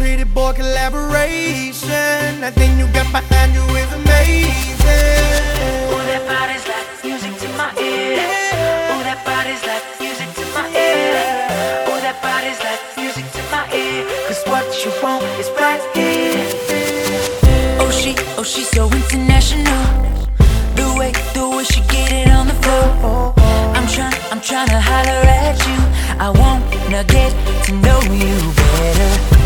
pretty boy collaboration. That thing you got behind you is amazing. Oh, that body's like music to my ear. That body's like music to my ear. That body's like music to my ear. Cause what you want is right here. Oh, she, oh, she's so international. The way, the way she get it on the floor. I'm trying, I'm trying to holler at you. I wanna get to know you better.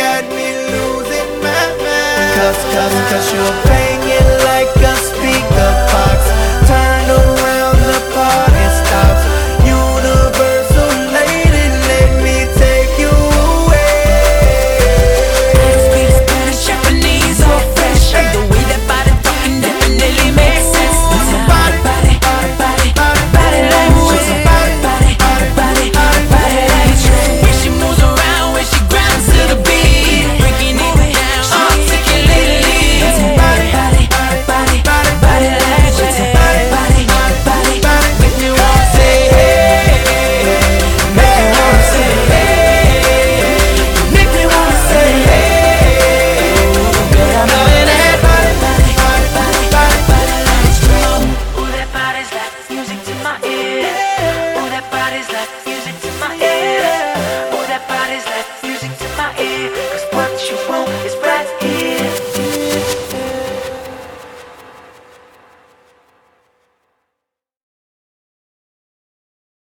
got me losing my mind. Cause, cause, cause you're banging like a